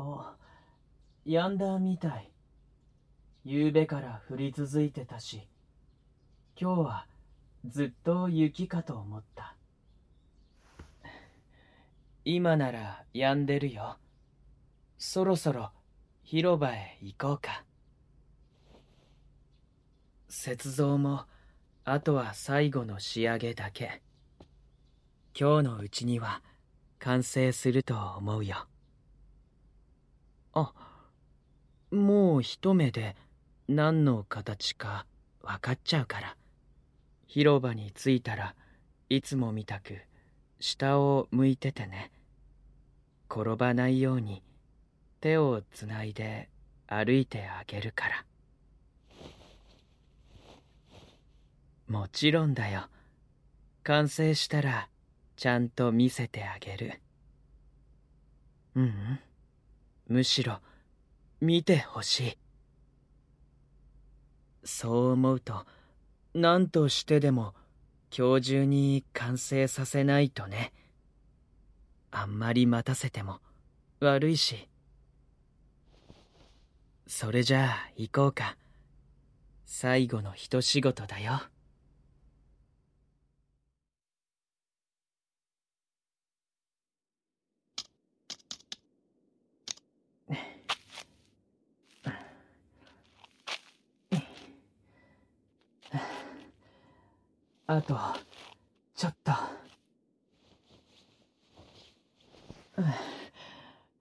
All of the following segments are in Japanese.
あ、やんだみたい。夕べから降り続いてたし、今日はずっと雪かと思った。今なら止んでるよ。そろそろ広場へ行こうか。雪像も、あとは最後の仕上げだけ。今日のうちには完成すると思うよ。あ、もう一目で何の形か分かっちゃうから。広場に着いたらいつもみたく下を向いててね。転ばないように手をつないで歩いてあげるから。もちろんだよ。完成したらちゃんと見せてあげる。うんうん。むしろ見てほしい。そう思うと、何としてでも今日中に完成させないとね。あんまり待たせても悪いし。それじゃあ行こうか。最後の一仕事だよ。あとちょっと。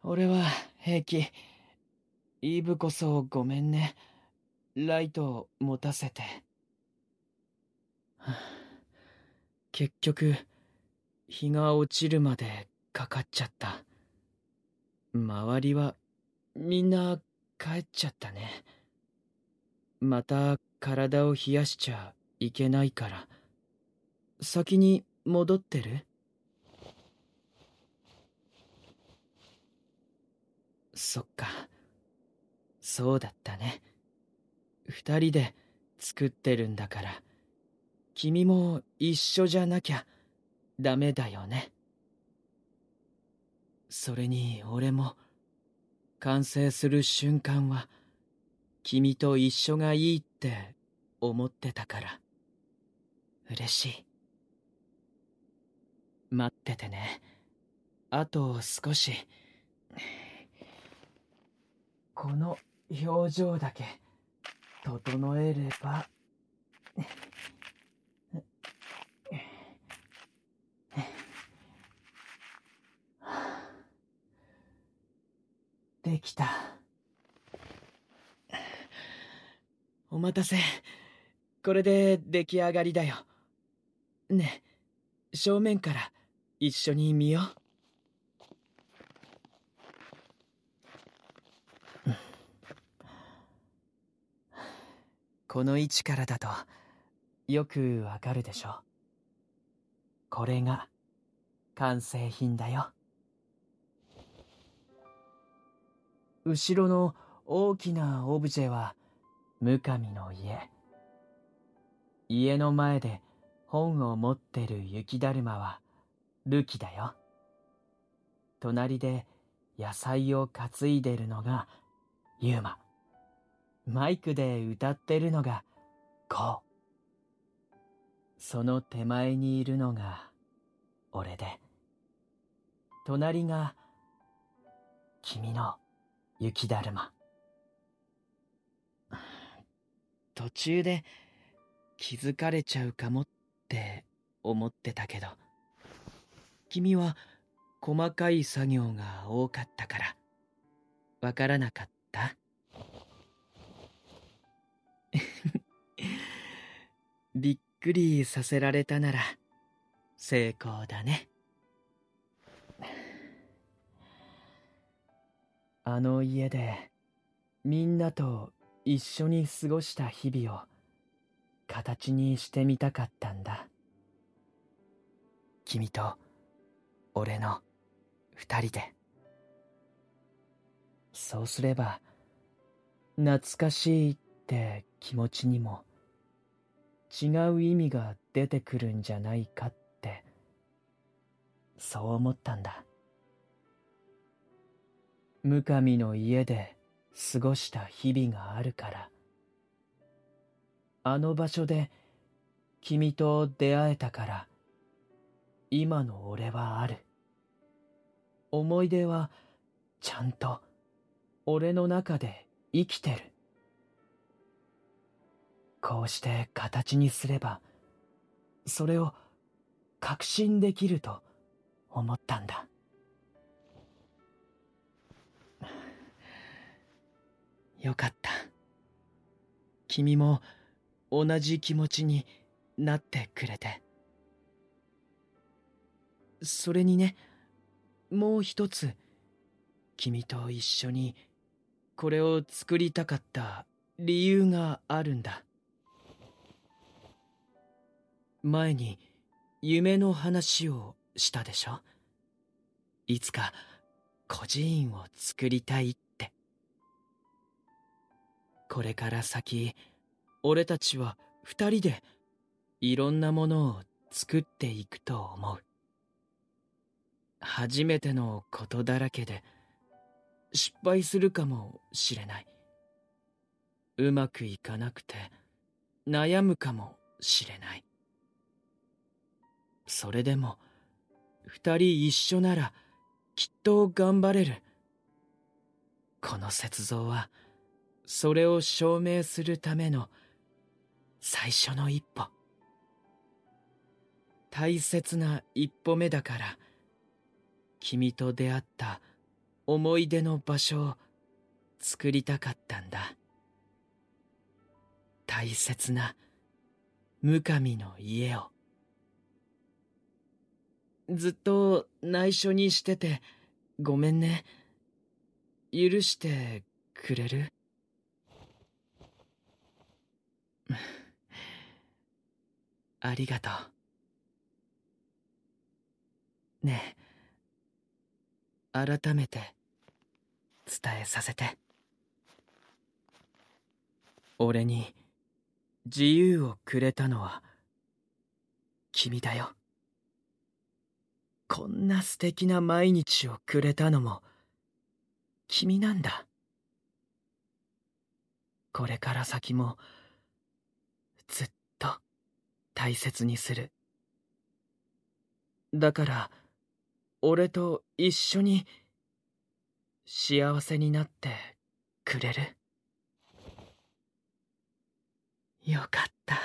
俺は平気。イーブこそごめんね。ライト持たせて。結局、日が落ちるまでかかっちゃった。周りはみんな帰っちゃったね。また体を冷やしちゃいけないから。先に戻ってる？そっか。そうだったね。二人で作ってるんだから、君も一緒じゃなきゃダメだよね。それに俺も、完成する瞬間は、君と一緒がいいって思ってたから、嬉しい。待っててね。あと少し。この表情だけ整えれば。できた。お待たせ。これで出来上がりだよ。ね、正面から一緒に見よう。この位置からだとよくわかるでしょこれが完成品だよ。後ろの大きなオブジェはムカミの家。家の前で本を持ってる雪だるまはルキだよ。隣で野菜を担いでるのがユーマ。マイクで歌ってるのがコウ。その手前にいるのが俺で、隣が君の雪だるま。途中で気づかれちゃうかもって思ってたけど。君は細かい作業が多かったから、わからなかった？びっくりさせられたなら、成功だね。あの家で、みんなと一緒に過ごした日々を、形にしてみたかったんだ。君と、俺の二人で。そうすれば、懐かしいって気持ちにも違う意味が出てくるんじゃないかって、そう思ったんだ。無神の家で過ごした日々があるから。あの場所で君と出会えたから、今の俺はある。思い出はちゃんと俺の中で生きてる。こうして形にすれば、それを確信できると思ったんだ。よかった。君も同じ気持ちになってくれて。それにね、もう一つ、君と一緒にこれを作りたかった理由があるんだ。前に夢の話をしたでしょ？いつか孤児院を作りたいって。これから先俺たちは二人でいろんなものを作っていくと思う。初めてのことだらけで失敗するかもしれない。うまくいかなくて悩むかもしれない。それでも二人一緒ならきっと頑張れる。この雪像はそれを証明するための最初の一歩。大切な一歩目だから君と出会った思い出の場所を作りたかったんだ大切な無神の家をずっと内緒にしてて、ごめんね。許してくれる？ありがとう。ねえ、改めて伝えさせて。俺に自由をくれたのは君だよ。こんな素敵な毎日をくれたのも君なんだこれから先もずっと大切にするだから俺と一緒に幸せになってくれる？よかった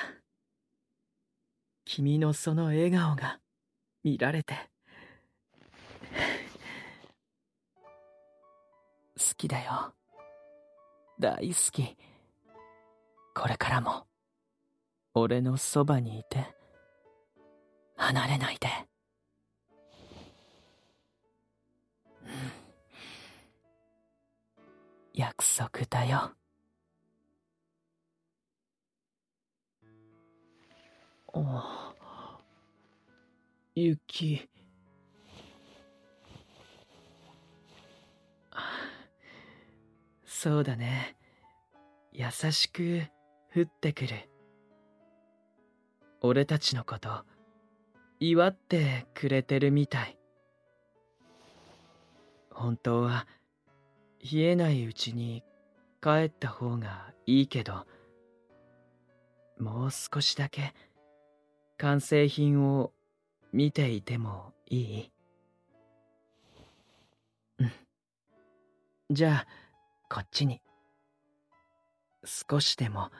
君のその笑顔が見られて好きだよ。大好き。これからも、俺のそばにいて、離れないで。約束だよ。お雪。そうだね。優しく降ってくる。俺たちのこと、祝ってくれてるみたい。本当は、冷えないうちに帰った方がいいけど、もう少しだけ完成品を見ていてもいい？うん。じゃあ、こっちに。少しでも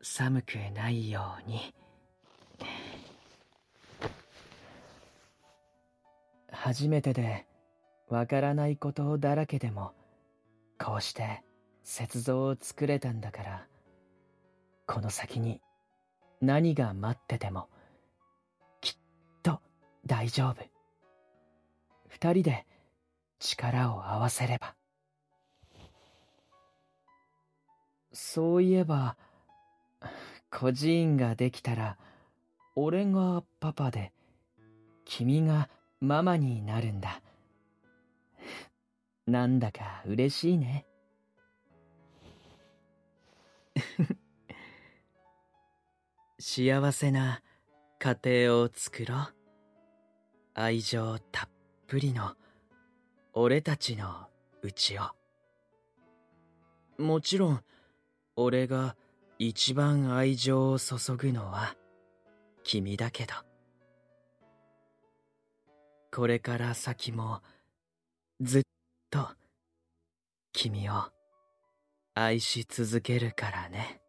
寒くないように。初めてでわからないことだらけでもこうして雪像を作れたんだからこの先に何が待っててもきっと大丈夫二人で力を合わせればそういえば、孤児院ができたら、俺がパパで、君がママになるんだ。なんだか嬉しいね。幸せな家庭を作ろう。愛情たっぷりの俺たちのうちを。もちろん、俺が一番愛情を注ぐのは君だけど。これから先もずっとと君を愛し続けるからね。